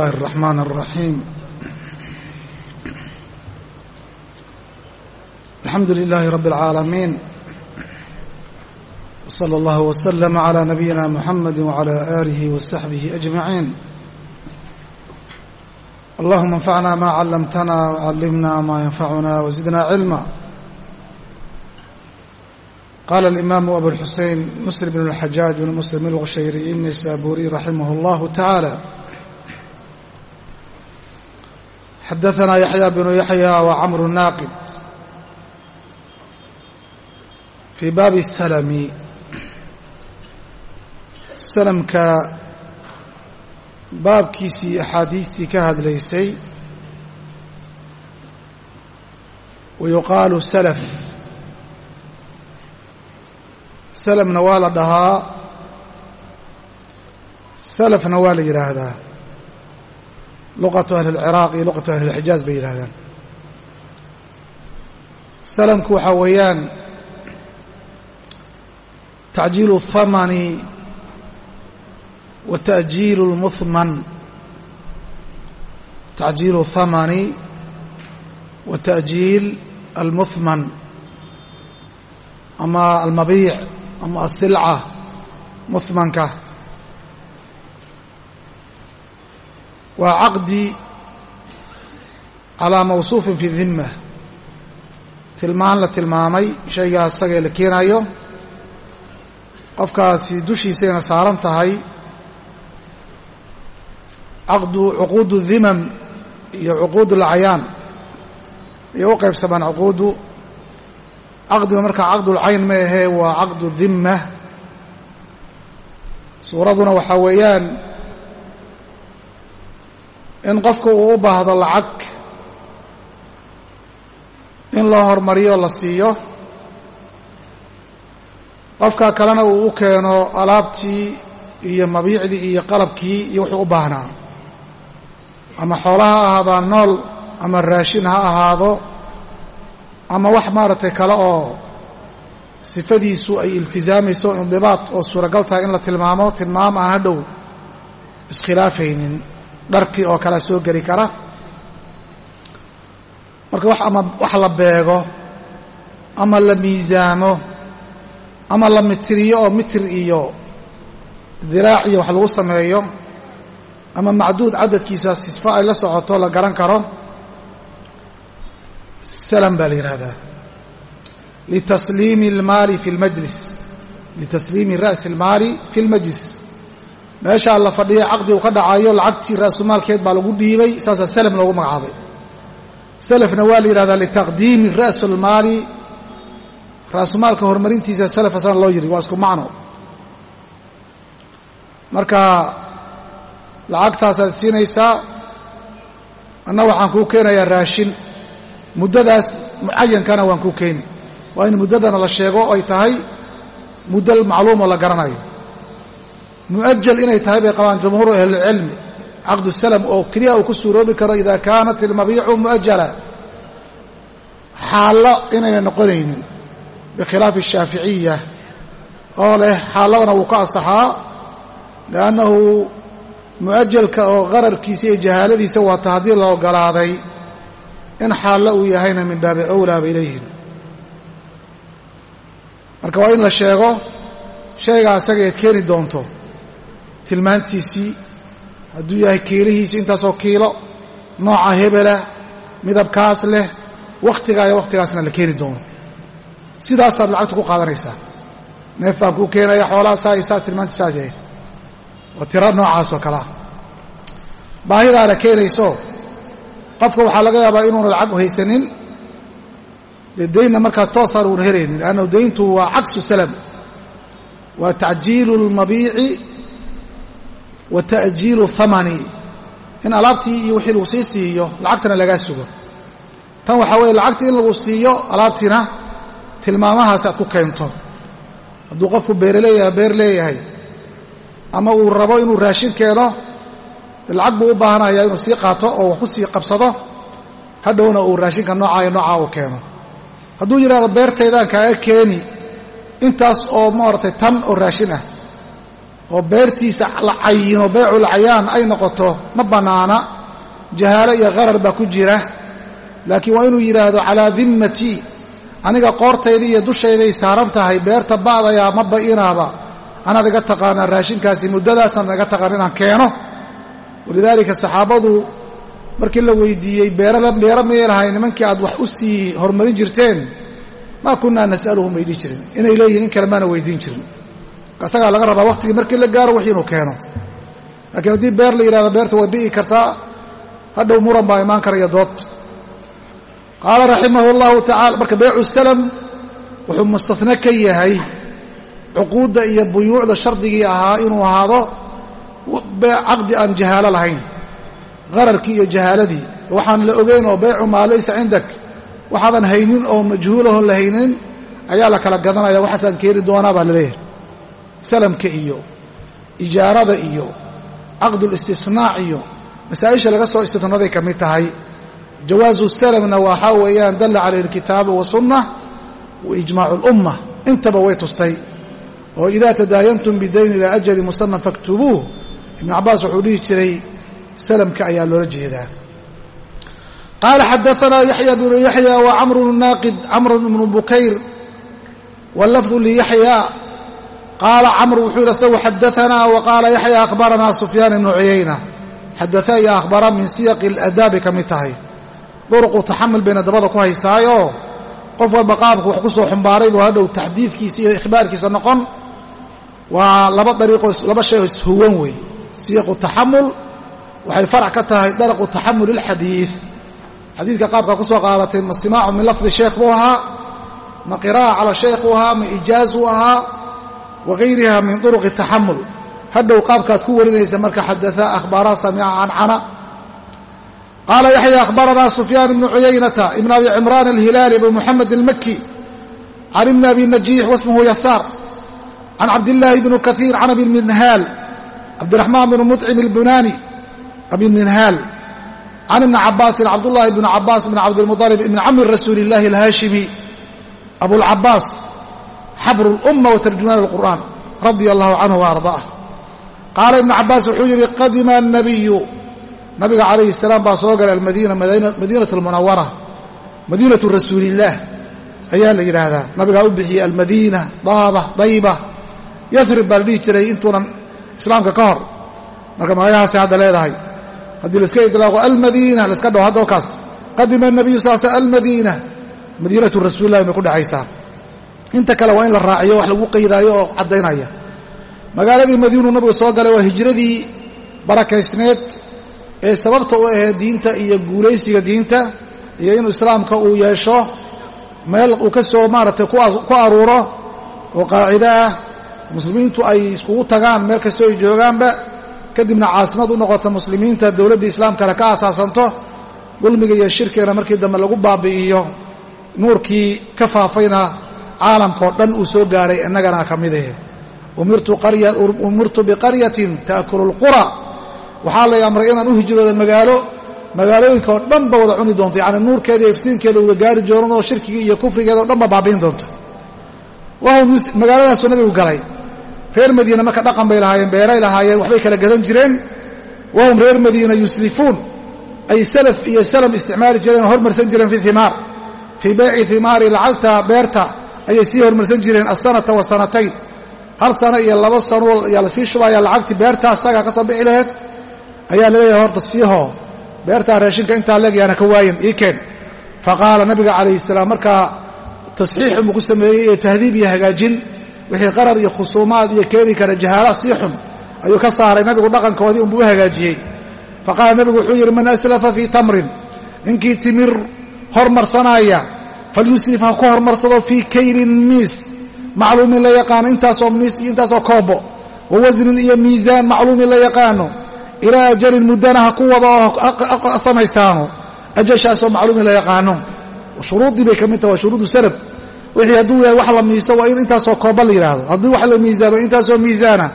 الله الرحمن الرحيم الحمد لله رب العالمين وصلى الله وسلم على نبينا محمد وعلى آله وصحبه أجمعين اللهم انفعنا ما علمتنا وعلمنا ما ينفعنا وزدنا علما قال الإمام أبو الحسين مسلم بن الحجاج بن مسلم الغشيري النسابوري رحمه الله تعالى xadaثna yaحyى بن yaحyى وcmr الnaaqid fii baabi الslmi slmka baabkiisii axaadiistii ka hadlaysay wayuqaalu slf slmna waa la dhahaa slfna waa la yidhaahdaa luqatu ahli اlciraaq iyo luqatu ahli اlxijaaz bay yidhahdaan salamku waxaa weeyaan tacjiilu الthamani wa ta'jiilu اlmuhman tacjiilu الthamani wa ta'jiil almuhman ama almabiic ama asilca muhmanka waa caqdi calaa mawsuufin fi dimma tilmaan la tilmaamay shaygaa isagee la keenayo. Qofkaasi dushiisayna saaran tahay caqdu cuquudu dimam iyo cuquud اlacyaan iyo u qaybsamaan cuquudu. Caqdiga markaa caqdulcayn ma ahee waa caqdu dimma suuraduna waxaa weeyaan in qofku uu u baahdo lacag in loo hormariyo la siiyo qofka kalena uu u keeno alaabtii iyo mabiicdii iyo qalabkii iyo wuxuu u baahnaa. Ama xoolo ha ahaadaan nool ama raashin ha ahaado ama wax maaragtay kale oo sifadiisu ay iltisaamayso indibaad oo suuragal tahay in la tilmaamo tilmaam aan hadhow iskhilaafaynin dharkii oo kale soo geli kara. Marka wax ama wax la beego ama la miisaamo ama la mitiriyo oo mitir iyo diraac iyo wax lagu sameeyo ama macduud cadadkiisa sifo ay la socoto la garan karo salam baa la yidhaahdaa litasliimi almaali fi lmajlis litasliimi ra'si almaali fi lmajlis meeshaa la fadhiya caqdi uu ka dhacayo lacagtii ra'sumaalkeed baa lagu dhiibay saasaa salaf loogu magacaabay. Salafna waa la yidhahdaa litaqdiimi ra'sulmaali ra'sumaalka horumarintiisa salaf asana loo yidhi waa isku macno. Marka lacagtaasaad siinaysaa anna waxaan kuu keenayaa raashin. Muddadaas mucayankana waan kuu keeni waa in muddadana la sheego ay tahay muddo macluumoo la garanayo mu'ajal inay tahay bay qabaan jumhuuru ahlilcilmi caqdu salam oo keliya uu ku suuroobi karo ida kaanat ilmabiicu mu'ajala xaallo inayna noqonaynin bikhilaafi ashaaficiya oo leh xaalladana wuu ka asaxaa liannahu mu'ajalka oo qararkiisa iyo jahaaladiisa waata haddii la ogolaaday in xaallo uu yahayna min baabi awlaa marka waa in la sheego shaygaa asagaeed keeni doonto tilmaantiisii hadduu yahay kiilihiisi intaasoo kiilo nooca hebela midabkaas leh wakhtigaa iyo wakhtigaasna la keeni doono. Sidaasaad lacagta ku qaadanaysaa. Neef baan kuu keenaya xoolaha saa iyo saa tilmaantii saas yahay. Waa tiro noocaasoo kalea baahidaana keenayso qofka waxaa laga yaabaa inuuna lacag haysanin dee daynna markaa toosaan uuna helaynin. Leannahu dayntu waa cagsu salam waa tacjiilu lmabiici wa ta'jiilu thamani. In alaabtii iyo wixii lagu sii siiyo lacagtana lagaa sugo. Tan waxaa weeye lacagtii in lagu siiyo alaabtiina tilmaamahaas aad ku keento. Hadduu qofku beerleeyahay beer leeyahay ama uu rabo inuu raashin keeno lacag buu u baahanayaa inuu sii qaato oo wax ku sii qabsado hadhowna uu raashinka noocaa iyo noocaa uu keeno. Hadduu yidhahdo beertaydaan kaaga keeni intaas oo maaragtay tan oo raashin ah oo beertiisa la cayino beecul cayaan ay noqoto ma bannaana jahaalo iyo qarar baa ku jira. Laakiin waa inuu yidhaahdo calaa dimmatii aniga qoortayda iyo dushayday saaran tahay beerta ba'dayaa ma ba'inaaba. Anaad iga taqaanaa raashinkaasi muddadaasaan iga taqaan inaan keeno. Walidaalika saxaabadu markii la weydiiyey beero mayay lahay nimankii aad wax u sii horumarin jirteen maa kunnaa nas'aluhum bay dhihi jirin. Inay leeyihiin in kale maana weydiin jirin isagaa laga rabaa waqtigii markii la gaaro wix inuu keeno. Laakiin haddii beer la yidhahdo beerta way bi'i kartaa. Hadhow muran baa imaan karaya dood. Qaala raximahu llahu tacala marka beycu salam wuxuu mustahne ka yahay cuquudda iyo buyuucda shardigii ahaa inuu ahaado caqdi aan jahaalo lahayn. Qararkii iyo jahaaladii. Waxaan la ogeyn oo beycu maa laysa cindak. Waxaadan haynin oo majhuulahon la haynin ayaa la kala gadanaya waxaasaan keeni doonaa baa la leeyahay salamka iyo ijaarada iyo caqdulistisnaac iyo masaa'isha laga soo istisnaday ka mid tahay. Jawaazu salamna waxaa weeyaan dalla calayhi alkitaabu wasunna wa ijmaacu lumma intaba way tustay. Oo idaa tadaayantum bidayn ilaa ajali musaman faktubuuh. Ibnu cabbaas wuxuu dhihi jiray salamka ayaa loola jeedaa. Qaala xadaanaa yaxya bnu yaxya wa camru naaqid camru bnu bukayr wlafdu liyaxya qaala camr wuxuu yidhi asagu xadaanaa wa qaala yaxya akhbaranaa sufyaan ibnu cuyayna xadaaa iyo akhbara min siyaqi aladaabi ka mid tahay duruqu taxamul bayna dabada ku haystaayoo qof walba qaabku wax ku soo xumbaaray buu hadhow taxdiidkiisa iyo ikhbaarkiisa noqon waa laba dariiqoo laba shay oo ishuwan wey siyaqu taxamul waxay farac ka tahay daraqu taxamul ilxadiid xadiidka qaabka ku soo qaadatay ma simaacu min lafdi sheekh buu ahaa ma qiraa'a cala sheekh uu ahaa ma ijaaz uu ahaa wa gayriha min duruqi taxamul hadhow qaabkaad ku warinaysa marka xadaaa akhbaara samica cancana qaala yaxya akhbaranaa sufyaan ibnu cuyaynata ibn abi cimraan alhilaali abu muxamed almaki can ibni abi najiix wasmuhu yasaar can cabdillaahi bni kaiir can abi minhaal cabdiraxmaan bni muطcim albunani abi minhaal can ibni cabaasin cabdullaahi bni cabaas bn cabdilmuطalib ibni camri rasuuli illahi alhaashimi abulcabaas xabru اlumma wa tarjumaan alqur'aan radia allahu canhu wa qaala ibnu cabbaas wuxuu yidhi qadima annabiyu nabiga calayhi salaam baa soo galay almadiina madiinat almunawara madiinatu rasuuliillaah ayaa la yidhaahdaa. Nabigaa u bixiyey almadiina daaba dayba. Yarib baa la dhihi jiray intuunan islaamka ka hor. Marka magayahaasay hadda leedahay. Haddii laiska idlaaqo almadiina laiska dhaho hadda kaas qadima anabiyu sal almadiina. Madiinatu rasuulillahi bay ku dhexaysaa inta kale waa in la raaciyo wax lagu qaydaayo oo caddaynaya. Magaaladii madiinuu nabigu soo galay waa hijradii barakaysneed ee sababta u ahayd diinta iyo guulaysiga diinta iyo inuu islaamka uu yeesho meel uu ka soo maaragtay ku aruuro oo qaacido ah muslimiintu ay iskugu tagaan meel kastoo ay joogaanba kadibna caasimad u noqota muslimiinta dowladda islaamkana ka asaasanto dulmiga iyo shirkigana markii dambe lagu baabi'iyo nuurkii ka faafayna caalamkao dhan uu soo gaaray innagana ka mid ahe umirtu biqaryatin taakulu lqura waxaa lay amray inaan u hijrooda magaalo magaalooyinka oo dhan ba wada cuni doonta yacni nuurkeeda iftiinkeeda uga gaari jooranoo shirkigii iyo kufrigeeda o dhan ba baabi'in doonta magaaladaasuu nabigu galay. Reer madiina marka dhaqan bay lahaayeen beeray lahaayeen waxbay kala gadan jireen. Wahum reer madiina yuslifuun ay salaf iyo salam isticmaali jireen oo hormarsan jireen fi himaar fii beyci himaari lacagta beerta ayay sii hormarsan jireen asanata wa sanatayn hal sano iyo laba sano ayaa la sii shubaya lacagtii beertaa asagaa ka soo bixi laheyd ayaa la leeyahay horta siihoo beertaa raashinka intaa leegyaana ka waayin ii keen. Fa qaala nabiga calayhi salaam markaa tasxiix unbuu ku sameeyey iyo tahdiib iyo hagaajin wixii qarar iyo khusuumaad iyo keeni kara jahaalaad sii xun ayuu ka saaray nabigu dhaqankoodii unbuu u hagaajiyey. Fa qaala nabigu wuxuu yidhi man aslafa fii tamrin ninkii timir hormarsanaaya falyuslif ha ku hormarsado fii kaylin miis macluumin la yaqaano intaasoo miis iyo intaasoo koobo wa wasnin iyo miisaan macluumin la yaqaano ilaa ajalin muddana ha ku wada oo samaystaano ajashaasoo macluumin la yaqaano shuruuddii bay ka mid taha waa shuruudu wixii hadduu yahay wax la miiso waa in intaasoo kooba la yidhaahdo haddii wax la miisaamo intaasoo miisaana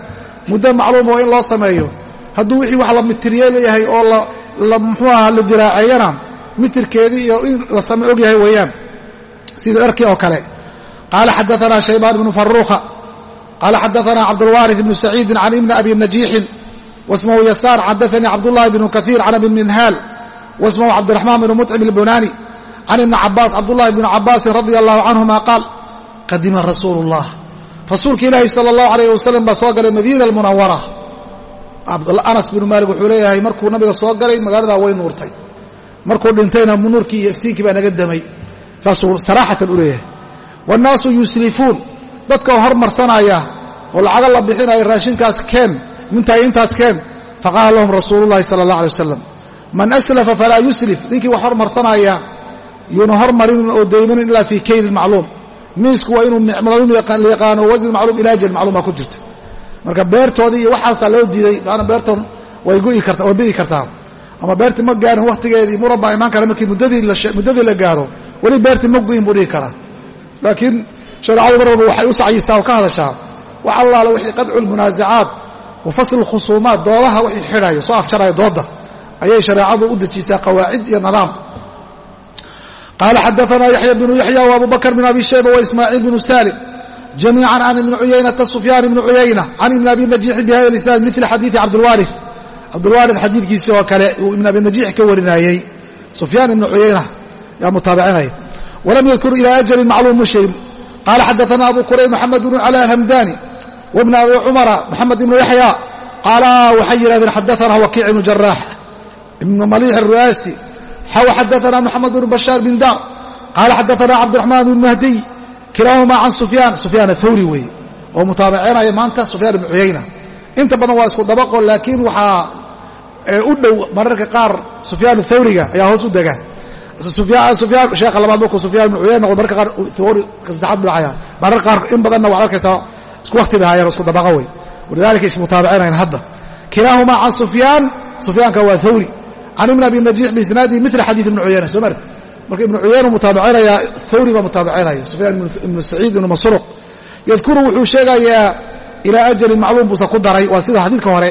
muddo macluuma waa in loo sameeyo hadduu wixii wax la mitirye leeyahay oo la muxuu aha la diraaceeyana mitirkeedii iyo in la same og yahay weeyaan sida dharkii oo kale. Qaala xadaanaa shaybaan bnu faruuqa qaala xadaana cabdulwaari bnu saciidin can ibni abi najiixin wasmahu yasaar xadaanii cabdullahi bnu kaiir can abi minhaal wasmahu cabdiraxmaan bnu mucim ilbunaani can ibni cabaas cabdullahi bni cabaasin radia allahu canhuma qaal qadima rasuulu llah rasuulka ilaahi sala allahu alayh wasalam baa soo galay madiina almunawara anas binu maalik wuxuu leeyahay markuu nabiga soo galay magaaladaa way nuurtay. Markuu dhintayna nuurkii iyo iftiinkii baa naga damay saasuu saraaxatan u leeyahay. Waannaasu yuslifuun dadka hormarsanaya oo lacaga la bixinaya raashinkaas keen mintaay intaas keen faqaala lahum rasuulullahi sala allah alay wasalam man aslafa falaa yuslif ninkii wax hormarsanaya yuuna hormarinin oo daymanin ilaa fii kaylin macluum. Miisku waa inuu la yaqaano wasn macluum ila ajal macluum baa ku jirta. Marka beertoodii iyo waxaasaa loo diiday maana beertan way bi'i kartaa. Ama beertii ma gaarin wakhtigeedii murabba imaan kara markii muddadii la gaaro weli beertii ma gu'in buu dhihi karaa. Laakiin shareecadu mar walba waxay u sacyisaa oo ka hadashaa wax allaale wixii qadcu lmunaasacaat wa fasl khusuumaat doodaha wixii xidhaya soo afjaraya doodda ayay shareecadu u dejisaa qawaacid iyo nidaam qaala xadaana yaxya bnu yaxya w abu bakr bn abi shayba waismaaciil bnu salim jamiica can ibni cuyaynata sufyaan ibni cuyayna can ibni abi najiixi bi hada isnaad mil xadiidi cabdilwaari cabdulwaarid xadiidkiisi oo kale uu ibn abi najiix ka warinayey sufyaan ibni cuyayna yaa mutaabicinaya walam yadkur ila ajalin macluum mushayn qaala xadaana abu kurayb moxamed bnu cala hamdani wbn abi cumara moxamed ibnu yaxya. Qaala waxay yidhahdeen xadaana wakiic ibnu jaraax ibnu maliix aruaasi xaw xadaana moxamed bnu bashaar bin dar qaala xadaana cabdiraxmaan bn mahdiy kilaahumaa can sufyaan. Sufyaan athawri weeye oo mutaabacinaya maanta sufyaan ibnu cuyayna inta badan waa isku dabaqo laakiin waxaa u dhow mararka qaar sufyaan thawriga ayaa hoos u dega sheekha labaad markuu sufyaan ibnu cuyayna mararka qaar ka saddexaad bilcaya mararka qaar in badanna waxad arkaysaa isku wakti bay haayeen isku dabaqa wey walidalika ismutaabicinayn hadda. Kilaahumaa can sufyaan sufyaanka waa thawri can ibn abi najiix biisnaadihi mila xadiid ibni cuyayna soo marti marka ibnu cuyayna mutaabicinaya thawri baa mutaabicinaya sufyaan ibnu saciid ibnu masruuq. Yadkuru wuxuu sheegayaa ilaa ajalin macluum buusa ku daray. Sida xadiidka hore.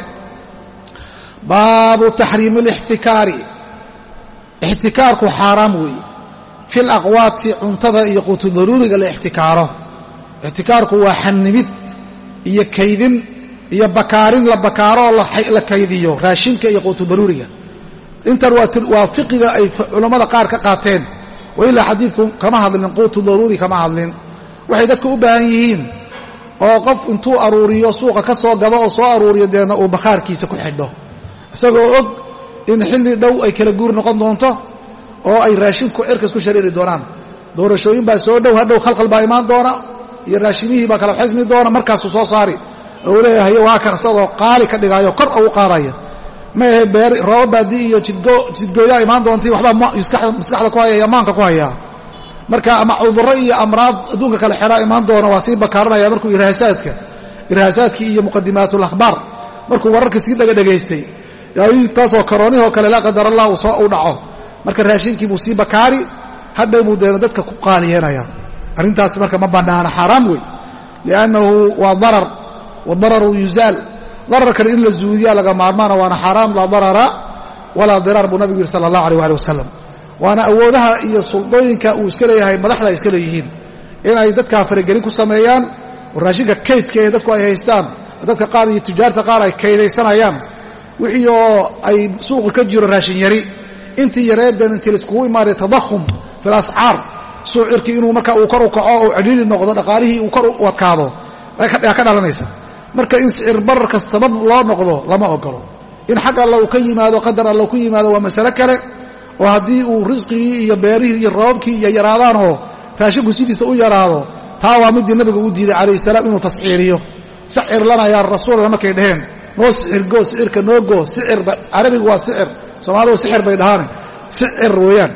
Baabu taxriimi alixtikaari ixtikaarku xaaraam weeye. Fi laqwaati cuntada iyo quutudaruuriga la ixtikaaro. Ixtikaarku waa xannimid iyo kaydin iyo bakaarin la bakaaroo la kaydiyo raashinka iyo quutudaruuriga intan waa fiqiga ay culammada qaar ka qaateen. Wailaa xadiidku kama hadlin quutu daruuri kama hadlin. Waxay dadka u baahan yihiin oo qof intuu aruuriyo suuqa ka soo gado oo soo aruuriyo deedna uu bakhaarkiisa ku xidho. Isagoo og in xilli dhow ay kala guur noqon doonto oo ay raashinku cirkas ku shariiri doonaan. Doorashooyin baa soo dhow hadhow khalqal baa imaan doona iyo raashimihii baa kala xismi doona markaasuu soo saari. Oo uu leeyahay waa kan isagoo qaali ka dhigaayo kor ugu qaadaya. Maahe beer rooba baadi iyo jidgooyaa imaan doontai waxbaa maskaxda ku haya iyo maanka ku hayaa. Marka ama cudurro iyo amraad adduunka kale xeraa imaan doona waa sii bakaaranaya markuu irhaasaadka irhaasaadkii iyo muqadimaat alakhbaar markuu wararka sii dhagadhegaystay taasoo karoonihoo kale laa qadar allah u dhaco. Marka raashinkii buu sii bakaari hadhow deena dadka ku qaaliyeenaya arrintaasi marka ma bannaana xaaraam wey liannahu waa darar wadararu yuzaal. Dararkana in la zuudiyaa laga maarmaana waana xaaraam laa darara walaa diraar buu nabigu yidhi sala allah aleh ali wasalam waana awoodaha iyo suldooyinka uu iska leeyahay madaxda ay iska leeyihiin. Inay dadkaa faragelin ku sameeyaan oo raashinka kaydka ee dadku ay haystaan dadka qaar iyo tujaarta qaar ay kaydaysanayaan wixii oo ay suuqa ka jiro raashin yari. Intii yareedeen intii laiskugu imaanay tadahum fi lascaar suucirkii inuu marka uu kor u kaco oo cidhiiri noqdo dhaqaalihii uu kor u adkaado. Yaa ka dhalanaysa. Marka in sicir bararka sabab loo noqdo lama ogolo. In xag alla ka yimaado qadar alla ku yimaado waa masale kale. Oo haddii uu risqigii iyo beerihii iyo roobabkii iyo yaraadaanoo raashinku sidiisa u yaraado taa waa midii nabiga u diiday calayh salaam inuu tasciiriyo sacir lana yaa rasuulalla markay dhaheen noo noo goo sicir carabigu waa sicir soomaalidu sixir bay dhahaan. Sicir weeyaan.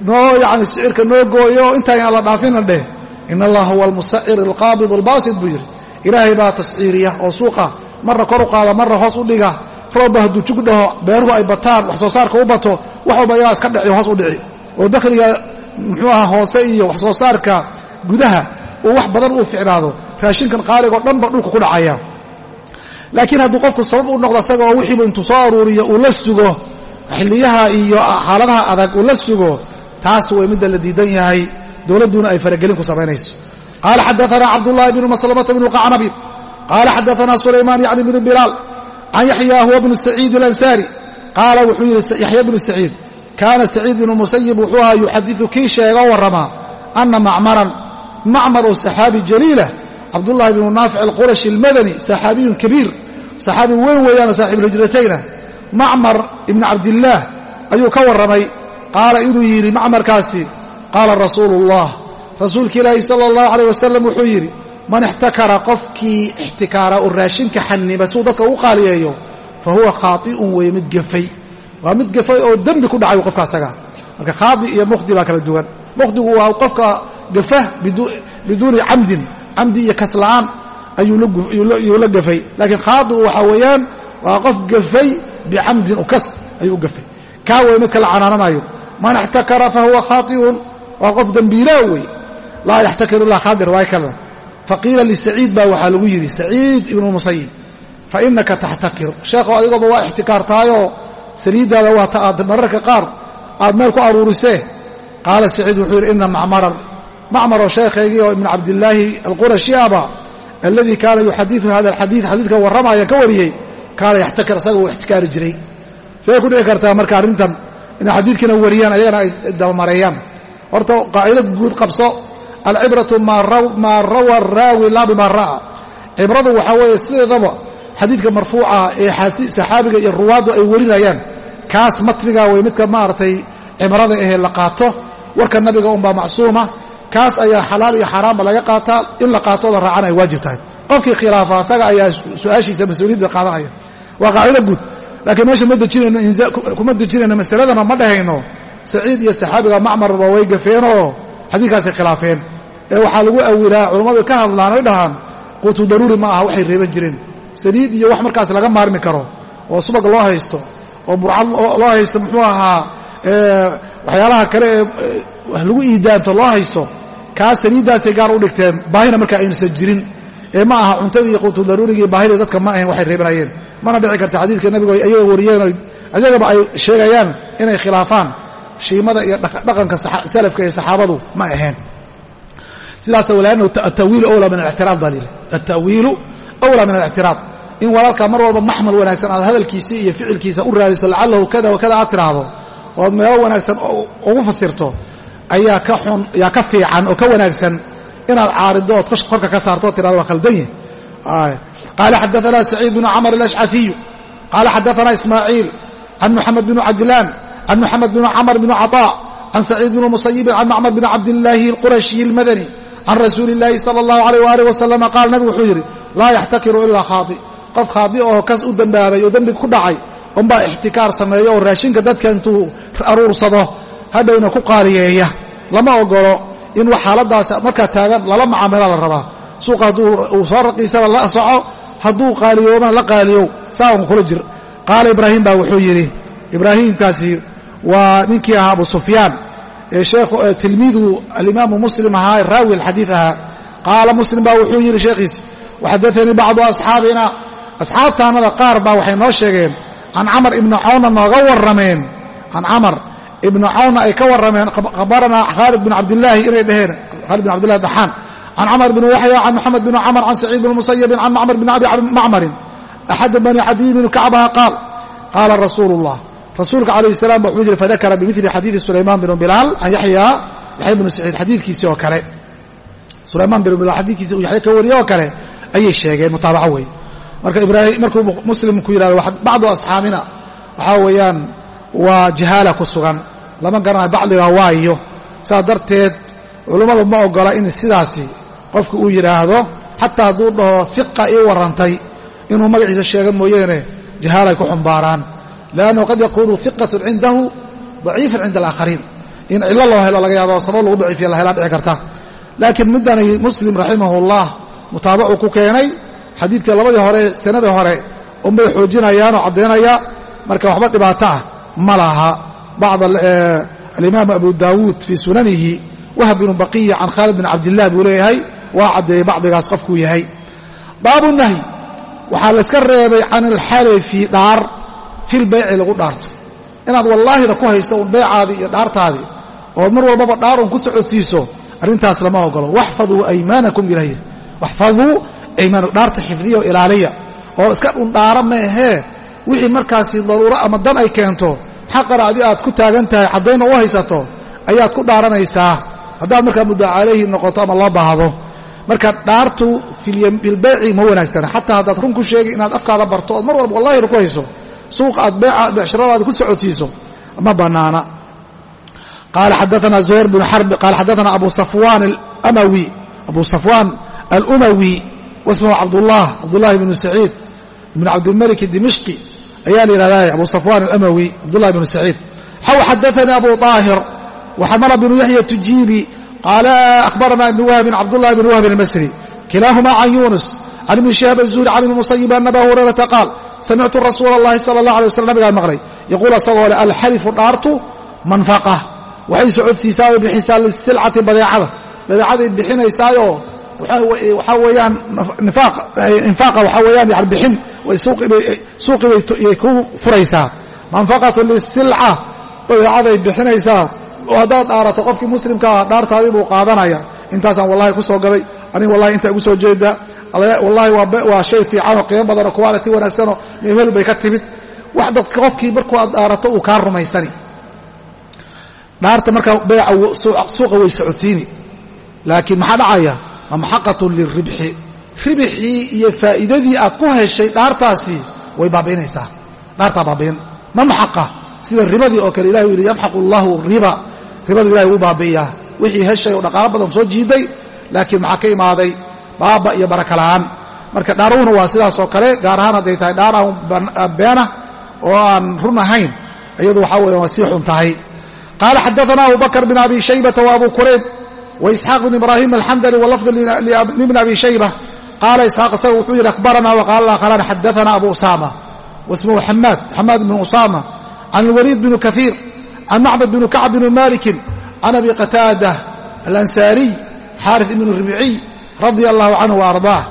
Noo yacni sicirka noo gooyo intaayaan la dhaafina dheh in allaha huwa almusacir alqaabid albaasit buu yidhi. Ilaahay baa tasciiriya oo suuqa marna kor u qaada marna hoos u dhiga. Roobba hadduu jug dhaho beeruhu ay bataan wax soo saarka u bato wax walba ilaa iska dhici hoos u dhici. Oo dakhliga muxuu aha hoose iyo wax soo saarka gudaha uu wax badan uu ficnaado. Raashinkan qaaligoo dhanba dhulka ku dhacaya laakiin hadduu qofku sabab u noqdo isagaoo wixiiba intuu soo aruuriyo uu la sugo xilliyaha iyo xaaladaha adag uu la sugo taas way midda la diidan yahay. Dowladduna ay faragelin ku samaynayso. Qaala xadaana cabdullaahi bnu maslamata bnu qacnabi qaala xadaana sulaymaan yacni bnu bilaal. Can yaxya huwa bnu saciid alansaari. Qaala wuxuu yidhi yaxya bnu saciid kaana saciid ibnu musayib wuxuu ahaa yuxadiu kii sheega o warramaa ana macmaran macmar oo saxaabi jaliilah cabdullahi bnu naafic alqurashi almadani saxaabiyun kabiir saxaabi weyn weeyaanoo saaxiibulhijratayna macmar ibni cabdillaah ayuu ka warramay. Qaala inuu yidhi macmarkaasi qaala rasuulu ullah rasuulka ilaahi sala allahu calayh wasalam wuxuu yidhi man ixtakara qofkii ixtikaara oo raashinka xaniba suu dadka ugu qaaliyeeyo fa huwa khaati'un weeye mid gafay. Waa mid gafay oo dembi ku dhacay qofka asaga. Marka khaadi iyo mukhdi baa kala duwan. Mukhdigu waa qofka gafah biduuni camdin camdi iyo kasla'aan ayuu la gafay. Laakiin khaadigu waxaa weeyaan waa qof gafay bicamdin ukas ayuu u gafay. Kaa wey midka la canaananayo man ixtakara fa huwa khaati'un waa qof dembiilaa wey laa yaxtakiru ilaa khaadir waay kada faqiila lisaciid baa waxaa lagu yidhi saciid ibnu musayib fa inaka taxtakir sheekhow adigooba waa ixtikaartaayoo saliiddaada waa ta aad mararka qaar. Aad meel ku aruurisee? Qaala saciid wuxuu yidhi ina macmaran macmaroo sheekhaygii oo ibnu cabdillaahi alqurashi aba alladii kaana yuxadiu hada alxadiid xadiidka warramaayaan ka wariyey kaana yaxtakir isaga uu ixtikaari jiray siday ku dhici kartaa marka arrintan inay xadiidkiina wariyaan ayagana ay dabamareeyaan horta qaacido guud qabso alcibratu maa rawa araawi laa bimaa ra'a cibradu waxaa weeye sideedaba xadiidka marfuuca ee saxaabiga iyo ruwaaddu ay warinayaan kaas matniga wey midka maaragtay cibrada ahee la qaato warka nabiga unbaa macsuuma kaas ayaa xalaal iyo xaaraamba laga qaataa in la qaatoo la raacana ay waajib tahay. Qofkii khilaafa asaga ayaa su'aashiisa mas'uuliyadda qaadanaya. Waa qaacido guud. Laakiin meesha ma dejinayno kuma dejinayno masaladana ma dhahayno. Saciid iyo saxaabiga macmarba way gafeenoo xadiidkaasay khilaafeen. Ee waxaa lagu awilaa culammadu ka hadlaan oy dhahaan quutu daruuri ma aha waxay reeban jireen. Saliid iyo wax markaas laga maarmi karo oo subag loo haysto oo burcad loo haysto muxuu ahaa waxyaalaha kale ee lagu iidaanto loo haysto kaas saliiddaasay gaar u dhigteen baahina markaa aynsan jirin. Ee ma aha cuntadii quutu daruurigii baahida dadka ma ahayn waxay reebanayeen. Mana dhici karta xadiidka nabigu ay ayaga wariyeen ayagaba ay sheegayaan inay khilaafaan shiimada iyo dhaqanka salafka iyo saxaabadu ma ahayn sidaas walaannahu atawiilu awlaa min alictiraad baa lihi atawiilu awlaa min alictiraad. In walaalkaa mar walba maxmal wanaagsan aad hadalkiisii iyo ficilkiisa u raadiso lacalahu kada wa kada aad tiraahdo ood meelo wanaagsan ugu fasirto ayaa ka xun ayaa ka fiican oo ka wanaagsan inaad caarido ood korka ka saarto o tirahdo waa khaldan yahi qaala xadaana saciid bnu camr alashcafiyu qaala xadaana ismaaciil can muxamed bn cajlaan can muxamed bn camr bn caطاء can saciid bn musayibin can macmar bn cabdillaahi اlqurashiyi اlmadani can rasuuli اllaahi salى اllahu alيyh waalih wasalama qaala nabigu wuxuu yidhi laa yaxtakiru ilaa khaadi qof khaadi oo kas u dembaabay oo dembi ku dhacay unbaa ixtikaar sameeyo oo raashinka dadka intuu aruursado hadhowna ku qaaliyeeya lama ogolo in wax xaaladaas markaa taagan lala macaamila la rabaa. Suuqa hadduu uu soo raqiisaba la soco hadduu qaaliyoobana la qaaliyow saawan kula jir. Qaala ibraahim baa wuxuu yidhi ibraahiimkaasi waa ninkii ahaa abu sufyaan. Ee sheekhu tilmiidu alimaamu muslim ahaa raawi alxadiid ahaa. Qaala muslim baa wuxuu yidhi sheekhiis waxadaanii bacdu asxaabina. Asxaabtaannada qaar baa waxay noo sheegeen can camar ibni cawna nooga warrameen. Can camar ibni cawna ay ka warrameen khabaranaa khaalid bin cabdillaahi inay dhaheen. Khaalid bin cabdillahi daxaan. Can camar bn yaxya can moxamed bn camr can saciid bn musayibin can macmar bn abi macmarin. Axad bani cadiy kacbaha qaal qaala rasuulu اllah rasuulka calayh salam wuxuu yidhi fadakara bimili xadiidi sulaymaan bn bilaal can yaxya yaxya bnu saciid xadiidkiisii oo kale. Sulaymaan bn bilaal xadiidkiisi uu yaxya ka wariyey oo kale ayay sheegeen mutaabaco wey marka ibraahim markuu muslimku yidhahdo bacdu asxaabina waxaa weeyaan waa jahaala ku sugan lama garanayo bacdiga waayo. Saas darteed culummadu ma ogola in sidaasi qofku uu yidhaahdo xataa hadduu dhaho fiqa ii warrantay inuu magaciisa sheega mooyeene jahaalay ku xumbaaraan. Liannahu qad yakuunu fiqatun cindahu daciifan cinda alaakhariin. In cillo loo helo laga yaabo sabab lagu daciifiya la helaa dhici karta. Laakiin middani muslim raximahullah mutaabacuu ku keenay xadiidka labadii hore sanadii hore unbay xoojinayaanoo caddaynaya marka waxba dhibaato ah ma laha bacd alimaamu abu daawuud fii sunanihi wahb bnu baqiya can khaalid bin cabdilah buu leeyahay waa caddeeyey bacdigaas qofkuu yahay baabu nahyi waxaa layska reebay can alxalifi dhaar fil beyci lagu dhaarto inaad wallaahida ku hayso un beecaadii iyo dhaartaadii ood mar walbaba dhaar un ku socodsiiso arrintaas lama ogolo waxfaduu aymaanakum ilahy waxfaduu aymanu dhaarta xifdiya oo ilaaliya oo iska dhundhaara maahee wixii markaasi daruuro ama dan ay keento xaqana adi aad ku taagan tahay caddaynna u haysato ayaad ku dhaaranaysaa. Haddaad markaa muddo calayhi noqoto ama loo baahdo. Marka dhaartu filbeyci ma wanaagsana xataa haddaad run ku sheegi inaad afkaada barto ood mar walba wallahi ku hayso. Suuqa aad beecshiradaada ku socodsiiso. Ma bannaana qaala xadaana zuhayr bnu xarbi qaala xadaana abu safwaan alamawi abu safwaan alumawi wasmuhu cabdullah cabdullahi bnu saciid ibn cabdilmalik dimishqi ayaa la yidhahdaa abu safwaan alamawi cabdullahi bnu saciid. Xaw xadaanii abu aahir waxamara bnu yaxya tujiibi qaala ahbarana ibnu wahbin cabdullahi bn wahbin almasri kilaahuma can yuunus can ibni shihaab azuuri can ibni musayib an aba hurayrata qaal samictu rasuula allahi sala allah alay waslam nabigaan maqlay. Yaquul asagoo leh alxalifu dhaartu manfaqa waxay socodsiisaa oo bixisaa lisilcati badeecada. Badeecadayd bixinaysaayoo waxaa weeyaan infaaqa waxaa weeyaan yani bixin suuqi bay ku furaysaa. Manfaqaة lisilca badeecaday bixinaysaa. Oo haddaad dhaarato qofkii muslimka ah dhaartaadii buu qaadanaya. Intaasaan wallahi ku soo gaday aniga wallahi intaa igu soo jeeda wallahi waa shay fiicanoo qiimo badanoo quality wanaagsanoo meehelu bay ka timid. Wax dadka qofkii markuu aad dhaarato uu kaa rumaysani. Dhaarta markaa beeca suuqa way socodsiini. Laakiin maxaa dhacaya mamxaqatun liribxi. Ribixii iyo faa'iidadii aad ku heshay dhaartaasi way baabi'inaysaa. Dhaartaa baabi'in. Mamxaqa sida ribadii oo kale ilahi u yidhi yamxaqu allahu riba. Ribadu ilahay wuu baabi'iyaa. Wixii heshay oo dhaqaalo badan soo jiiday laakiin maxaa ka imaaday? Baaba iyo baraka la'aan marka dhaaruhuna waa sidaasoo kale gaar ahaan hadday tahay dhaar aan beena oo aan run ahayn iyadu waxaa weeye waa sii xun tahay. Qaala xadaana abu bakr bn abi shaybata wa abu kurayb isxaaq bn ibraahim alxamdali walafdu libn abi shayba qaala isxaaq isaga wuxuu yidhi akhbarana waqaala akharaan xadaana abu usama wasmuhu xamaad xamaad bn usama can alwaliid bn kahiir can macbad bn kacb bn maliki can abi qataada alansaariy xaari ibn ribciy radia allahu canhu waardaah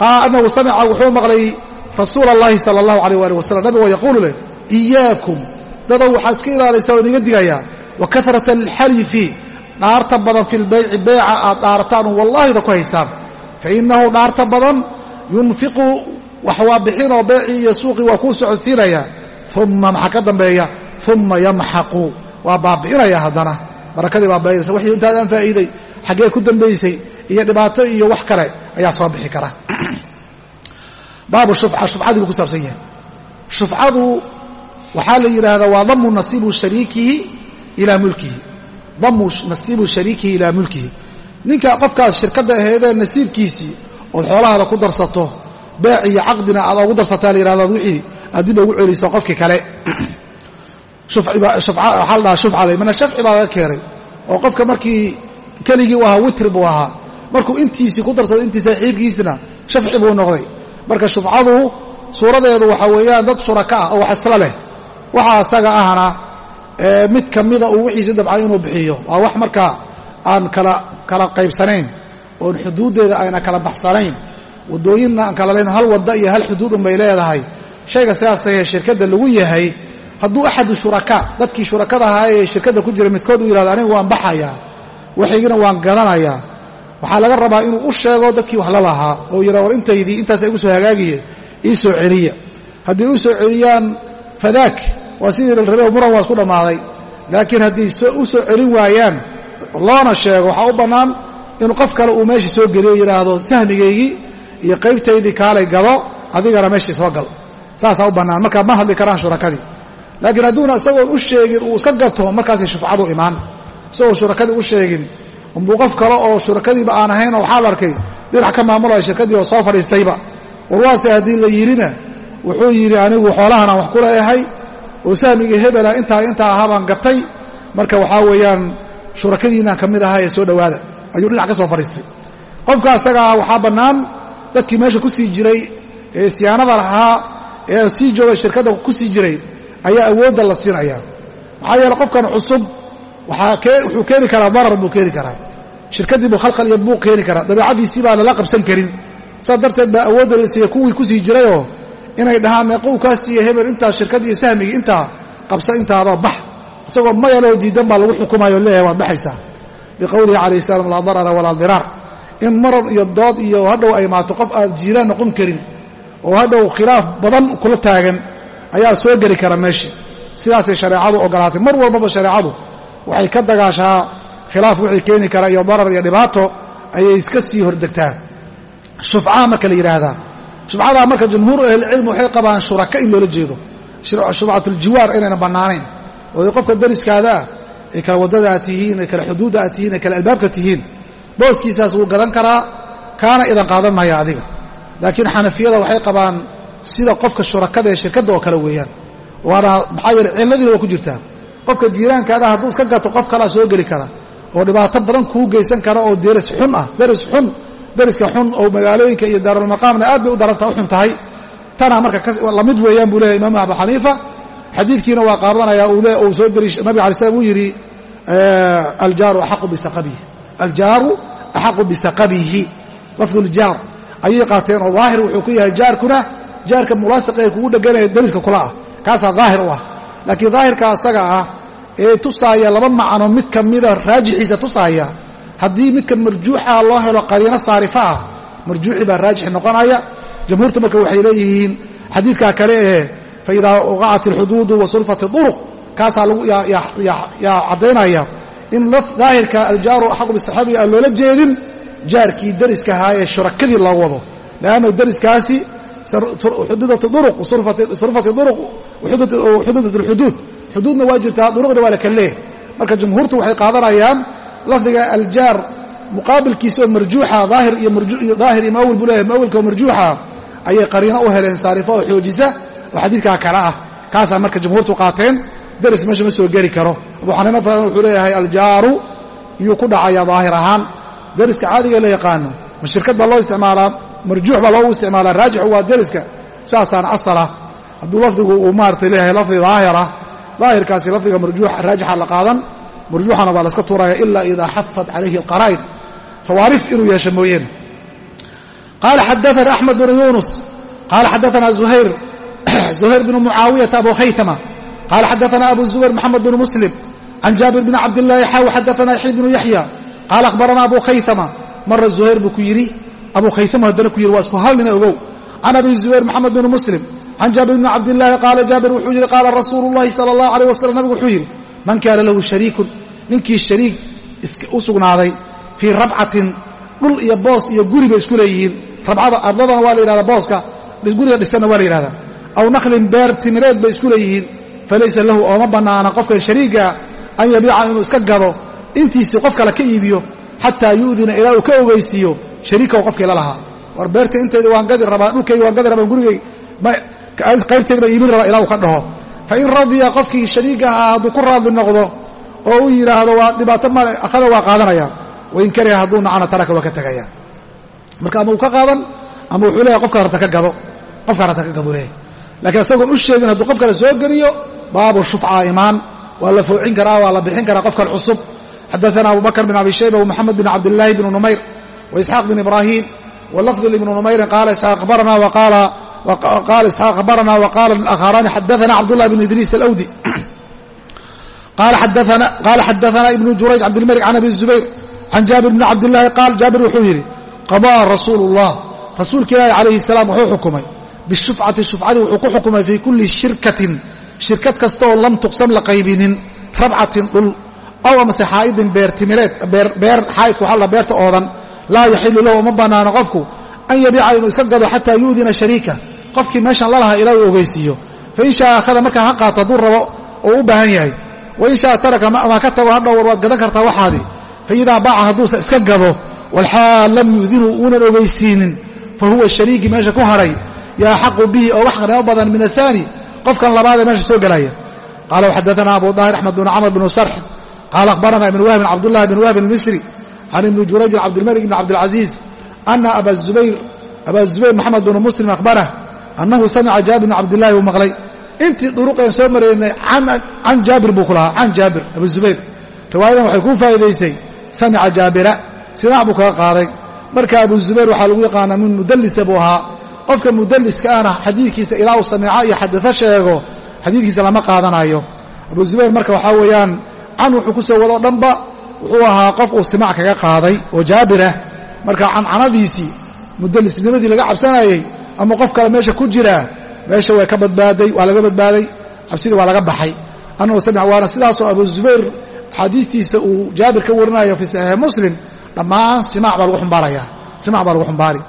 qaala anahu samica wuxuu maqlay rasuula allahi sala allahu alayh ali wasalam nabigoo yaquulu leh iyaakum dadow waxaad iska ilaalaysaa oo iniga digayaa wa karata alxarifi dhaarta badan fi lbayci beyca aad dhaarataan wallahida ku haysaan. Fa innahu dhaarta badan yunfiqu wax waa bixinoo beecii iyo suuqii waa kuu socodsiinayaa uma maxaa ka dambeeya? Uma yamxaqu waa baabi'inaya haddana. Barakadii baabi'inaysa. Wixii intaadaan faa'iiday xaggee ku dambaysay iyo dhibaato iyo wax kale ayaa soo bixi kara. Baabu shufca shufcadii buu ku saabsan yahay. Shufcadu waxaa la yidhaahdaa waa damu nasiibu shariikihi ilaa mulkihi damu nasiibu shariikihi ilaa mulkihi. Ninka qofkaas shirkadda aheedee nasiibkiisii ood xoolahaada ku darsato beec iyo caqdina aad ogu darsataa la yidhahdo wixii aad dib ugu celiso qofkii kale. Waxaa la dhahaa shufcada mana shafci baa laga keenay oo qofka markii keligii u ahaa witri buu ahaa. Markuu intiisii ku darsaday intii saaxiibkiisna shafci buu noqday. Marka shufcadu suuradeedu waxaa weeyaan dad shuraka ah oo wax isla leh. Waxa asaga ahna mid ka mida uu wixiisi dabcay inuu bixiyo. Waa wax markaa aan kala qaybsanayn oon xuduuddeeda ayna kala baxsanayn waddooyinna aan kala layn hal wadda iyo hal xuduud unbay leedahay. Shayga sidaasahee shirkadda lagu yahay hadduu axadu shurakaa dadkii shurakada ahaa ee shirkadda ku jira midkood uu yihahdo anigu waan baxayaa waxaygina waan gadanayaa waxaa laga rabaa inuu u sheego dadkii wax la lahaa oo yidha war intaydii intaasa igu soo hagaagiye ii soo celiya haddii u soo celiyaan fadaak waa sidii la rabay muran waa isku dhammaaday. Laakiin haddii u soo celin waayaan loona sheego waxaa u bannaan inuu qof kale uu meeshii soo geliyo yidhaahdo sahmigaygii iyo qaybtaydii kaalay gado adigana meeshii soo gal saasaa u bannaan. Markaa ma hadli karaan shurakadii. Laakiin hadduuna isagoon u sheegin uu iska gato markaasay shufcadu imaan. Isagoo shurakadii u sheegin umbuu qof kale oo shurakadiiba aan ahayn oo waxaa la arkay dhinac ka maamulaya shirkadii oo soo fadhiistayba. Warwaase haddii la yidhina wuxuu yidhi anigu xoolahan wax ku leeyahay oo sahmigii hebela intaa intaa ahaabaan gatay. Marka waxaa weeyaan shurakadiinaan ka mid ahaa ee soo dhowaada. Ayuu dhinac ka soo fadhiistay. Qofka asagaa waxaa bannaan dadkii meesha ku sii jiray ee siyaanada lahaa ee sii joogay shirkadda ku sii jiray ayaa awoodda la siinayaa maxaa yeele qofkan cusub wuxuu keeni karaa darar buu keeni karaa. Shirkaddii buu khalkhal iyo buuq keeni karaa. Dabeecadiisii baa lala qabsan karin. Saas darteed baa awoodda la siiya kuwii ku sii jirayoo inay dhahaan meequu kaa siiya hebel intaa shirkaddii sahmigii intaa qabsa intaaba bax. Isagoo mayaloo diidan baa lagu xukumayo leeyahay waad baxaysaa. Biqowlihi calayh salaam laa darara walaa diraar. In marar iyo dood iyo hadhow ay maato qof aad jiiraan noqon karin oo hadhow khilaaf badan kula taagan ayaa soo geli kara meeshii sidaasay shareecadu ogolaatay. Mar walbaba shareecadu waxay ka dagaashaa khilaaf wixii keeni kara iyo darar iyo dhibaato ayay iska sii hordegtaa. Shufcaa marka la yidhaahdaa shufcadaa marka jumhuur ahlilcilmi waxay qabaan shuraka in loola jeedo. Shufcatuljiwaar inayna bannaanayn oo qofka dariskaada ah ay kala waddada tihiin ay kala xuduudda tihiin ay kala albaabka tihiin booskiisaas wuu gadan karaa kaana idan qaadan maya adiga. Laakiin xanafiyada waxay qabaan sida qofka shurakada ee shirkadda oo kale weeyaan. Waana maxaa yeele cilladiina waa ku jirtaa. Qofka jiiraankaada hadduu iska gato qof kalaa soo geli kara oo dhibaato badan kuu geysan kara oo deris xun ah deris xun deriska xun oo magaalooyinka iyo daarulmaqaamna aad bay u daranta u xun tahay tanaa marka la mid weeyaan buu leeyahy imaamu abu xaniifa. Xadiidkiina waa qaadanaya uu soo deliish nabig alay slam uu yidhi aljaaru axaqu bisaqabihi. Aljaaru axaqu bisaqabihi. Lafduljaar ayay qaateen oo daahir wuxuu ku yahay jaarkuna jaarka mulaasiqa ee kugu dheganaya deriska kula ah. Kaasaa daahir u ah. Laakiin daahirka asaga ah ee tusaaya laba macno mid ka mida raajixiisa tusaaya haddii midkan marjuuxa loo helo qariino saarifa ah marjuuxi baa raajix noqonaya. Jamhuurta marka waxay leeyihiin xadiidkaa kale ee faidaa waqacat alxuduudu wa duruq kaasaa yaa caddaynaya. In daahirka aljaaru axaqu bisaxaabiga aan loola jeedin jaarkii deriska ahaa ee shurakadii loo wado. Leannu deriskaasi xududat duruq surfati duruq xududat alxuduud xuduudna waa jirtaa duruqna waa la kal leeyahy marka jumhuurtu waxay qaadanayaan lafdiga aljaar muqaabilkiisa oo marjuuxa daahir iyo muawil buu leeyahay muawilka oo marjuuxa ayay qariino u heleen saarifa oo xoojisa oo xadiidkaa kale ah. Kaasaa marka jumhuurtu qaateen deris meesha ma soo geli karo. Abu xaniifa falan wuxuu leeyahay aljaaru iyuu ku dhacaya daahir ahaan. Deriska caadiga la yaqaano ma shirkad baa loo isticmaalaa marjuux baa loogu isticmaalaa raajixu waa deriska saasaan asala. Hadduu lafdigu uu maaratay leeyahay lafdi daahirah daahirkaasi lafdiga marjuux raajixa la qaadan marjuuxana baa laska tuuraya ila idaa xafat calayhi alqaraa'id sawaarif inuu yeesho mooyeen. Qaala xadaana axmed bnu yunus qaala xadaana zuhayr zuhayr bnu mucaawiyata abu khaytama qaala xadaana abu zubayr moxamed bnu muslim can jaabir bni cabdillaahi xaw xadaana yaxya bnu yaxya qaala akhbarana abu khaytama mara zuhayr buu ku yidhi abu khaytama haddana ku yidhi waa isku hal ogow. Can abi zubayr moxamed bnu muslim can jaabir bni cabdillaahi qaala jaabir wuxuu yidhi qaala rasuulu llahi sala allahu aleyh wasalam nabigu wuxuu yidhi man kaana lahu shariikun ninkii shariik u sugnaaday fii rabcatin dhul iyo boos iyo guri bay isku leeyihiin. Rabcada ardadana waa la yidhahdaa booska guriga dhisanna waa la yidhahdaa. Aw nakhlin beer timireed bay isku leeyihiin. Falaysa lahu ooma bannaana qofkan shariiga an yabiica inuu iska gado intiisii qof kale ka iibiyo xataa yu'dina ilaa uu ka ogeysiiyo shariikahu qofkii la lahaa. War beerta intayda waan gadi rabaa dhulkayga waan gadi rabaa gurigay qaybtayda baa iibin rabaa ilaa uu ka dhaho. Fa in radiya qofkii shariiga ahaa hadduu ku raadli noqdo oo uu yidhaahdo waa dhibaato male akhada waa qaadanaya. Wain kariha hadduu nacana taraka waa ka tegaya marka ama uu ka qaadan ama wuxuu leeyahay qofkaa rabta ka gado. Qofkaa rabta ka gadu leeyahy lakiin isagoon u sheegin hadduu qof soo geliyo baabu shufca imaan waa la foocin karaa waa la bixin karaa qofkan cusub. Xadaana abu bakr bin abi shayba wmoxamed bin cabdillaahi bn numayr waisxaaq bin ibrahim walafdu libni numayrin qaala isxaaq abarana qaala isxaaq abarana waqaala akharani xadaana cabdullah bn idriis alawdi qaala xadaana ibnu jurayj cabdilmalik can abi zubayr can jaabir bni cabdillaahi qaal jaabir wuxuu yidhi qadaa rasuulu ullah rasuulka ilaahi calayhi salaam wuxuu xukumay bishufcati shufcadii wuxuu ku xukumay fii kulli shirkatin shirkad kasta oo lam tuqsam la qaybinin rabcatin dhul aw amase xaa'idin beer timireed beer xaa'idku waxaa la beerta oodan laa yaxilu lahu uma bannaano qofku an yabiica inuu iska gado xataa yu'dina shariika qofkii meeshan la lahaa ilaa uu ogeysiiyo fa in shaa akhada markaa ha qaato hadduu rabo oo u baahan yahay in shaa taraka ama ka tago hadhow war waad gadan kartaa waxaadii fa idaa baaca hadduusa iska gado walxaal lam yu'dinu uunan ogeysiinin fa huwa shariigii meesha ku hadhay yaa xaqu bihi oo wax qanimo badan min ahaani qofkan labaad ee meesha soo gelaya qaala waxadaana abu daahir axmed bn camr bnu sarx qaala akhbarana ibn wahbin cabdullahi bn wahbin almisri can ibni jurayjin cabdilmalik bn cabdilcaziiz ana aba zubayr moxamed bnu muslim akhbarah annahu samica jaabir bn cabdillahi uu maqlay intii duruqeen soo maraynay can jaabir buu ku lahaa can jaabir abu zubayr. Riwaayadan waxay kuu faa'iidaysay samica jaabira simac buu kaga qaaday. Marka abu zubayr waxaa lagu yaqaanaa min mudallisa buu ahaa. Qofka mudalliska ana xadiidkiisa ilaa uu sameeco iyo xadao sheego xadiidkiisa lama qaadanayo. Abu zubayr marka waxaa weeyaan can wuxuu ku soo wadoo dhanba wuxuu ahaa qof uu simac kaga qaaday oo jaabirah marka cancanadiisii mudalisnimadii laga cabsanayey ama qof kale meesha ku jiraa meesha way ka badbaaday waa laga badbaaday cabsidii waa laga baxay. Annahu samic waana sidaasoo abu zubayr xadiistiisa uu jaabir ka warinayo fii saxiixi muslim dhammaan simac baa lagu xumbaaraya simac baa lagu xumbaari.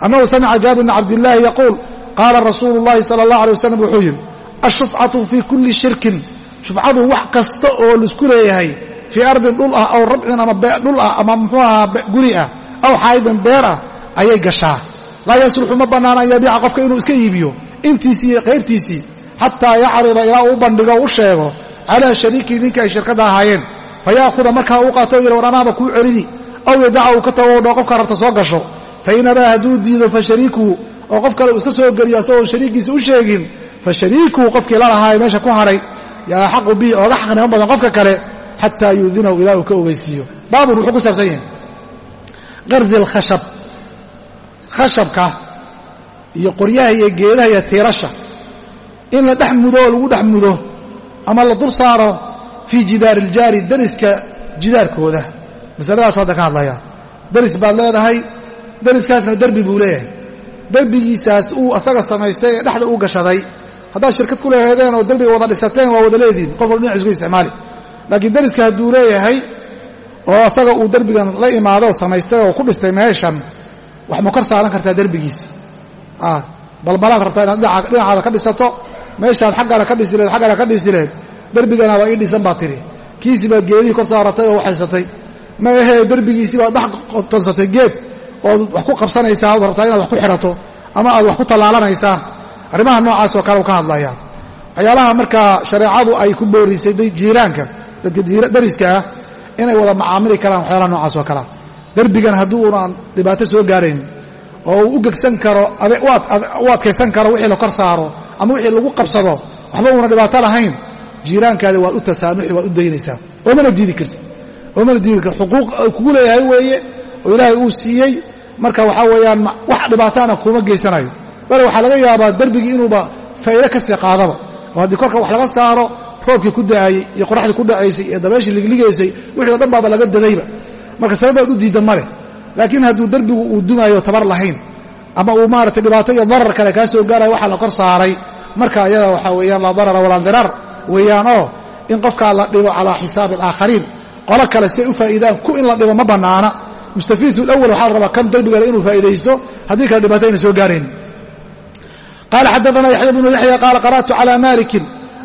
Annahu samica jaabir bna cabdillaahi yaquul qaala rasuulu llahi sala allah alay wasalam wuxuu yidhi ashufcatu fii kulli shirkin. Shufcadu wax kasta oo la isku leeyahay fii ardin dhul ah aw rabcin ama dhul ah ama muxuu ahaa guri ah aw xaydin beer ah ayay gashaa. Laa yasluxu ma bannaana an yabiica qofka inuu iska iibiyo intiisii iyo qaybtiisii xataa yacrida ilaa uu bandhigo u sheego calaa shariikii ninkii ay shirkadda ahaayeen fa ya'khuda markaa uu qaato yidha war anaaba kuu celini aw yadaca uu ka tago dho qofka rabta soo gasho. Fa in abaa hadduu diido fa shariikuhu oo qof kale uu iska soo geliyo asagoon shariikiisa u sheegin fa shariikuhu qofkii la lahaay meesha ku hadhay yaa xaqu bihi ooga xaqnimo badan qofka kale xataa yuudinahu ilaa uu ka ogeysiiyo. Baabun wuxuu ku saabsan yahay. Qarzi alkhashab. Khashabka iyo qoryaha iyo geedaha iyo tiirasha. In la dhex mudo oo lagu dhex mudo ama la dul saaro fii jidaari iljaari dariska jidaarkooda. Masaladaas hadda ka hadlaya. Daris baad leedahay dariskaasna derbi buu leeyahay. Derbigiisaas uu asaga samaystay ee dhexda uu gashaday. Haddaad shirkad ku leheedeen oo derbiga wada dhisateen waa wada leediin. Qof walba dhinaciis ku isticmaali. Laakiin dariska hadduu leeyahay oo asaga uu derbigan la imaado oo samaystay oo ku dhistay meeshan wax ma kor saaran kartaa derbigiisa balbalaad rabtaa inaad dhinacaada ka dhisato meeshaad xaggaada ka dhisi leed xaggaada ka dhisi leed derbigana waa ii dhisan baad tidhi. Kiisii baad geedihii kor saaratay oo waxaysatay. Ma ahee derbigiisii baad dhex tonsatay geed ood wax ku qabsanaysaa ood rabtaa inaad wax ku xidhato ama aad wax ku tallaalanaysaa? Arrimaha noocaasoo kale u ka hadlaya waxyaalaha markaa shareecadu ay ku boorisay jiiraanka dadka dariska ah inay wada macaamili karaan waxyaalaha noocaas oo kalea derbigan haddii uunaan dhibaato soo gaarayn oo uu u gegsan karo u adkaysan karo wixii la kor saaro ama wixii lagu qabsado waxba uuna dhibaato lahayn jiiraankaada waad u tasaamuxi waad u daynaysaa oomana diidi karti oomana diidi karti xuquuq kugu leeyahay weeye oo ilaahay uu siiyey marka waxaa weeyaan wax dhibaataana kuuma geysanayo. Bale waxaa laga yaabaa derbigii inuuba faa'iide ka sii qaadaba oo haddii korka wax laga saaro roobkii ku da'ayey iyo qoraxdii ku dhacaysay iyo dabeeshii ligligaysay wixii o dhan baaba laga dadayba. Marka sababaad u diidda ma leh laakiin hadduu derbigu uu dumaayo tabar lahayn ama uu maaragtay dhibaato iyo darar kale kaa soo gaaraya waxaa la kor saaray. Marka ayada waxaa weeyaan laa darara walaa diraar weeyaan oo in qofkaa la dhibo calaa xisaabi alaakhariin qolo kale si ay u faa'iidaan ku in la dhibo ma bannaana. Mustafiidku lawal waxaa la rabaa kan derbigale inuu faa'iidaysto haddii kale dhibaato ayna soo gaarayn qaala xadaana yaxya bnu yaxya qaala qara'tu cala malikin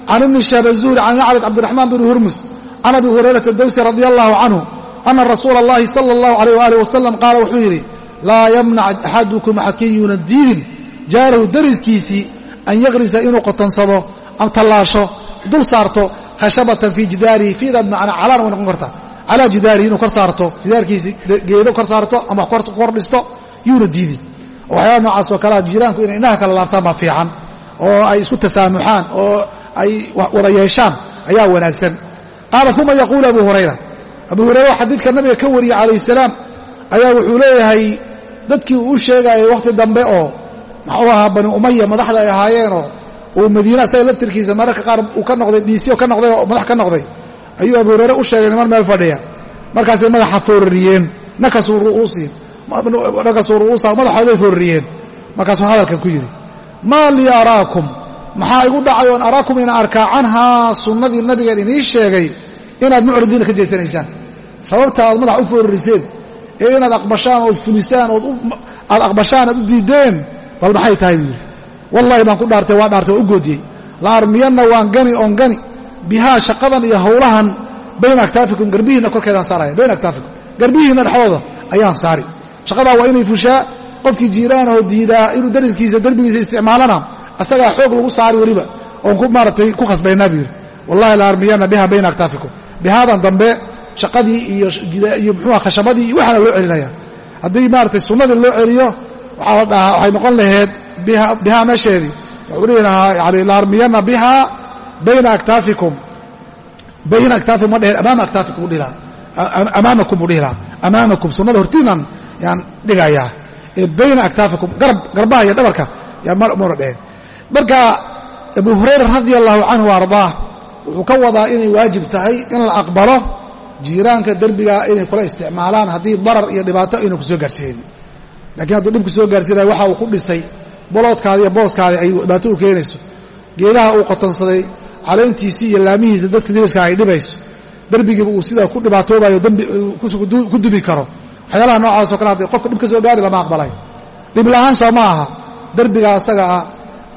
can ibni shahab azuhri can acbad cabdiraxmaan bni hurmus can abi hurayrata dawsi radia allahu canhu ana rasuula اllahi sala اllahu alayh waalih wasalam qaala wuxuu yidhi laa yamnac axadukum axadkin yuuna diidin jaarahu dariskiisii an yakrisa inuu qotonsado tallaasho dul saarto khashabatan fii jidaarihi fiidaad macnaa calaana way noqon kartaa calaa jidaarihi inuu kor saarto jidaarkiisi geedo kor saarto ama kor dhisto yuuna diidin. Waxyaaba noocaas oo kalea jiraanku inay indhaha kala laabtaan baa fiican oo ay isku tasaamuxaan oo ay wada yeeshaan ayaa wanaagsan. Qaala uma yaquulu abu hurayra abu hurayra xadiidka nabiga ka wariyey calayh salaam ayaa wuxuu leeyahay dadkii uu sheegayay wakhti dambe oo maxuu ahaa bani umaya madaxda ay ahaayeenoo uu madiine asaga laftirkiisa mararka qaar uu ka noqday dhiisyo ka noqday oo madax ka noqday ayuu abu hurayre u sheegay niman meel fadhiya. Markaasay madaxa foorariyeen nakasuu ru'uusa madaxooday foorariyeen. Markaasuu hadalkan ku yidhi maa lii araakum maxaa igu dhacay oon araakum ina arkaa canhaa sunnadii nabigan inii sheegay inaad mucridiina ka jeesanaysaan sababta aad madax u foorariseen ee inaad aqbashaan ood fulisaan ood aad aqbashaan aad u diideen bal maxay tahay buu wallahi baan ku dhaartay waa dhaartay u goodiyey. La armiyanna waan gani oon gani. Bihaa shaqadan iyo howlahan bayna aktaafikum garbihiinna korkeedaan saaraya bayna aktaafikum. Garbihiinna dhexdooda ayaan saari. Shaqadaa waa inay fushaa qofkii jiiraanahoo diidaa inuu dariskiisa derbigiisa isticmaalana asagaa xoog lagu saari weliba oon ku maaratay ku khasbaynaa buu wallahi la armiyanna biha bayna aktaafikum. Bihaadan dambe shaqadii iyo muxuuha khashabadii iyo waxaana loo celinaya. Haddii maaratay sunnadii loo celiyo waxaa la dhahaa waxay noqon laheyd bihaa meesheedii. Wuxuu dhihi lahaa yani la armiyanna biha bayna aktaafikum. Bayna aktaafikum ma dheheen amaama aktaafikum udhihi lahaa. Amaamakum buu dhihi lahaa. Amaamakum sunnada hortiinan yaan dhigayaa. Ee bayna aktaafikum garab garbaha iyo dhabarka yaa muna dheheen. Marka abu hurayra radia allahu canhu ardaah wuxuu ka wadaa inay waajib tahay in la aqbalo jiiraanka derbigaa inay kula isticmaalaan haddii darar iyo dhibaato ayna ku soo gaarsiinin. Lakiin hadduu dhib soo gaarsiinaya waxa uu ku dhisay. Boloodkaadi iyo booskaadi ay dhibaato u keenayso. Geedaha uu qotonsaday caleyntiisii iyo laamihiisa dadka diriska ay dhibayso. Derbigiiba uu sidaa ku dhibaatoobayo ku dubi karo. Waxyaalaha noocaasoo kale hadday qofka dhib ka soo gaari lama aqbalay. Dhib la'aan soo ma aha. Derbigaa asaga ah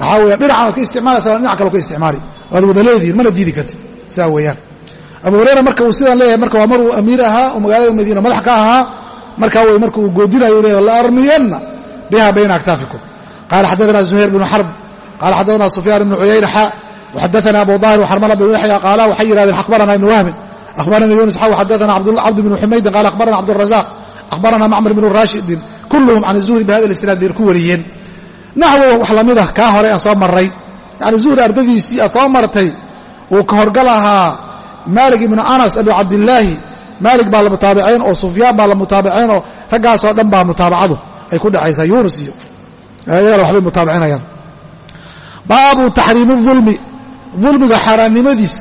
waxaa weya dhinacan ka isticmaalaysa dhinac kale ka isticmaali. Waad wada leedihiin mana diidi kartid. Saa weeyaan abu hureyra marka uu sidaan leeyahay marka waa maruu amiir ahaa oo magaalada madiina madax ka ahaa markaa wy marka uu goodinayo leeyahy la armiyanna biha bayna aktaafikum. Qaala xaddaana zuhayr bnu xarb qaala xaddaana sufyaan ibnu cuyayna xa waxadana abu daahir waxarmala bn yaxya qaala waxay yihahdeen akhbarana ibnu wahmin ahbarana yunis xa waxadana cabd bnu xumaydin qaala akhbarana cabdurazaq ahbarana macmar ibnu raashidin kulluhum can zuhri bihada isnaad bayr ku wariyeen. Naxwo wax la mid ah kaa hore aan soo maray yani zuhri ardadiisii aad soo martay uu ka horgal ahaa maalik ibnu anas abu cabdilaahi maalik baa la mutaabacayn oo sufyaan baa la mutaabacayn oo raggaasoo dhan baa mutaabacadu ay ku dhexaysaa yunus iyo ayagana waxbay mutaabacinayaan baabu taxriimi ulmi dulmiga xaaraannimadiis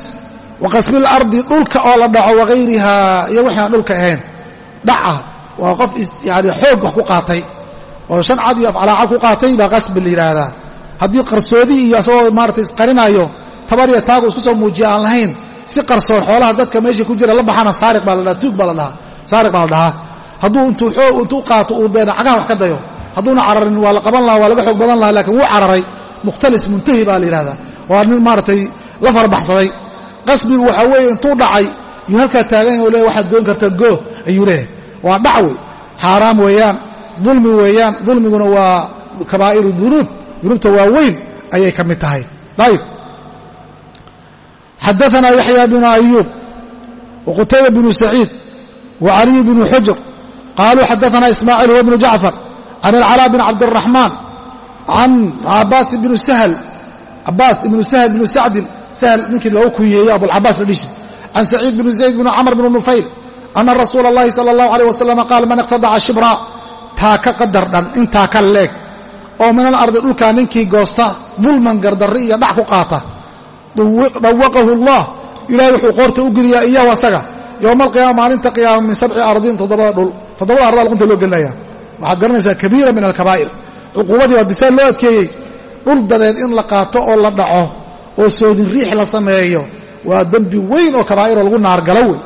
wa qasbil ardi dhulka oo la dhaco wagayrihaa iyo wixii aan dhulka ahayn. Dhaca waa qof yani xoog wax ku qaatay oo shan cad iyo afcalaacad ku qaatay baa qasbi la yidhaahdaa haddii qarsoodi iyo asagoo maarata isqarinaayo tabar iyo taagu isku soo muujiya aan lahayn si qarsoon xoolaha dadka meesha ku jira la baxana saariq baa la tuug baa la dhahaa saariq baa la hadduu intuu xoog intuu qaato uu deena cagaha wax ka dayo. Hadduuna cararin waa la qaban lahaa waa laga xoog badan lahaa laakiin wuu cararay. Mukhtalis muntahi baa la yidhahdaa waa nin maaratay la farbaxsaday. Qasbigu waxaa weeye intuu dhacay yuu halkaa taagan o le waxaad goyn kartaa goo ayuu leeyahay. Waa dhac wey xaaraam weeyaan dulmi weeyaan dulmiguna waa kabaa'iru dunuub. Dunuubta waaweyn ayay ka mid tahay. Ayib xadaثna yaxya bnu ayuub wqutayba bnu saciid wcaliy bnu xujr qaluu xadaثna ismaaciil huwa bnu jacfar can alcalaa bn cabdالraxmaan can cabaas ibnu sahl cabaas ibnu sahl bnu sacdin sahl ninkii loogu kunyeeyo abulcabaas la dhishi can saciid bn zayd bn camr bn nufayl ana rasuula اllahi salى اllahu alيyh wasalam qaal man iqtadaca shibra taaka qadar dhan intaa ka leeg oo min alardi dhulkaa ninkii goosta dulman gardarri iyo dhac ku qaata dhawaqahu allah. Ilahay wuxuu qoorta u geliyaa iyahu asaga. Yowma alqiyaama maalinta qiyaama min sabci ardin toddobada dhul toddobada ardaa luqunta loo gelinaya waxaad garanaysaa kabiira min alkabaa'ir. Cuquubadii waa disaan loo adkeeyey. Dhul dadeed in la qaato oo la dhaco oo soodin riix la sameeyo waa dembi weyn oo kabaa'iroo lagu naargalo wey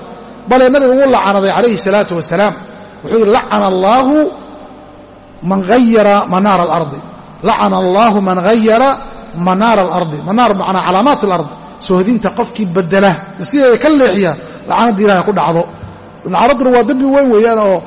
bale nabigu wuu lacanaday calayhi salaatu wasalaam. Wuxuu yidhi lacana allaahu man hayara manaara alardi. Lacana allaahu man hayara manaara alardi manaar macnaa calaamaat alard sohdinta qofkii bedela sideeda ka leexiya lacanadda ilahay ku dhacdo. Lacanaduna waa dembi weyn weeyaan oo